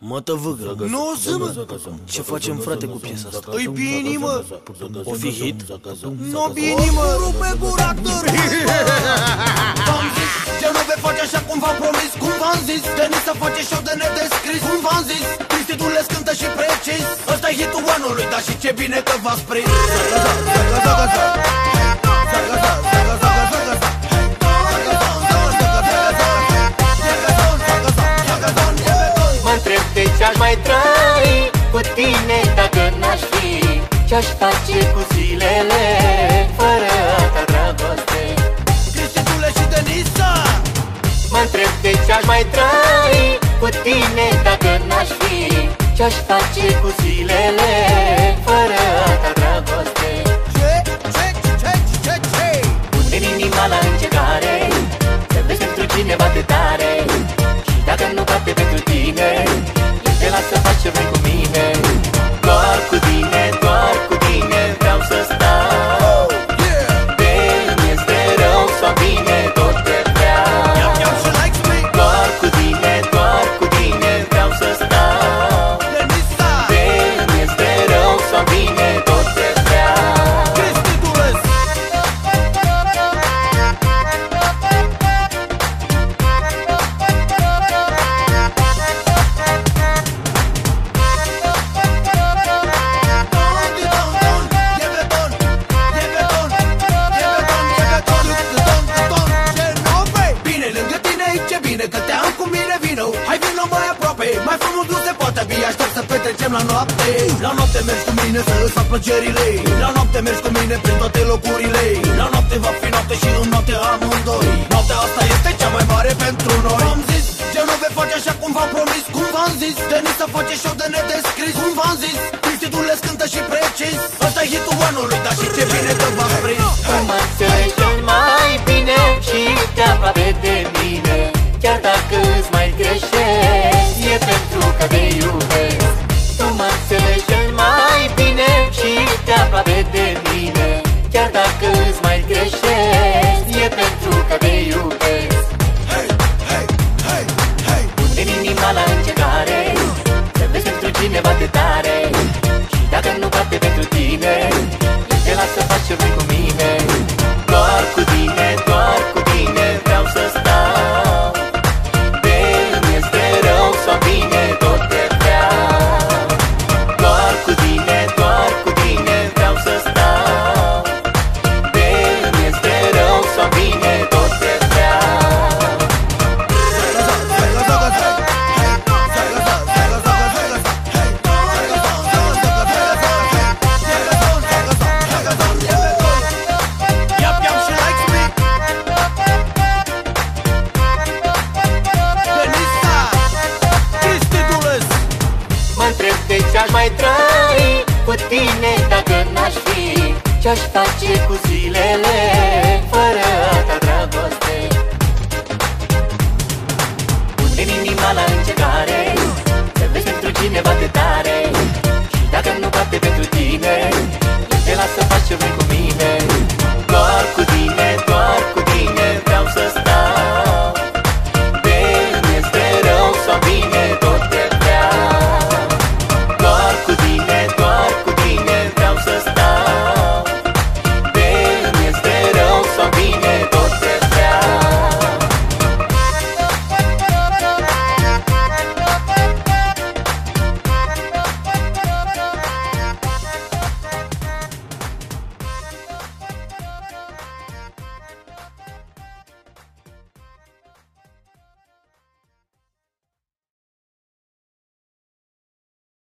Mă tăvâgă Nu o să mă Ce facem frate cu piesa asta? Îi bine mă. O fi hit? Nu bine mă Rupe gura V-am zis Ce nu vei face așa cum v-am promis? Cum v-am zis Denis să face show de nedescris? Cum v-am zis? Cristitul le scântă și precis. Ăsta e hitul anului Dar și ce bine că v-ați prins Zaga, zaga, zaga, zaga Zaga, Ce-aș face cu zilele fără a ta dragoste? Cristitule și Denisa! Mă întreb de ce-aș mai trăi cu tine dacă n-aș fi? Ce-aș face cu zilele fără a ta dragoste Ce, ce, ce, ce, ce Pune inima la încercare Să vezi pentru cineva de tare. Și dacă nu bate pentru aproape, mai frumos nu se poate Bine aștept să petrecem la noapte. La noapte mergi cu mine să îți fac plăcerile La noapte mergi cu mine prin toate locurile. La noapte va fi noapte și în noapte amândoi. Noaptea asta este cea mai mare pentru noi. V-am zis, ce nu vei face așa cum v-am promis? Cum v-am zis, Denis să face show de nedescris. Cum v-am zis, Cristitul le scântă și precis. Ăsta e hitul anului, dar și ce bine că v-am prins. Mă înțelegi cel mai bine și te aproape de mine. Chiar dacă îți mai greșesc, te mai trăi cu tine dacă n-aș fi? Ce-aș face cu zilele fără a ta dragoste? Pune-mi inima la încetare Să vezi pentru cine bate tare. Și dacă nu bate pentru tine Eu te las să faci ce vrei cu mine.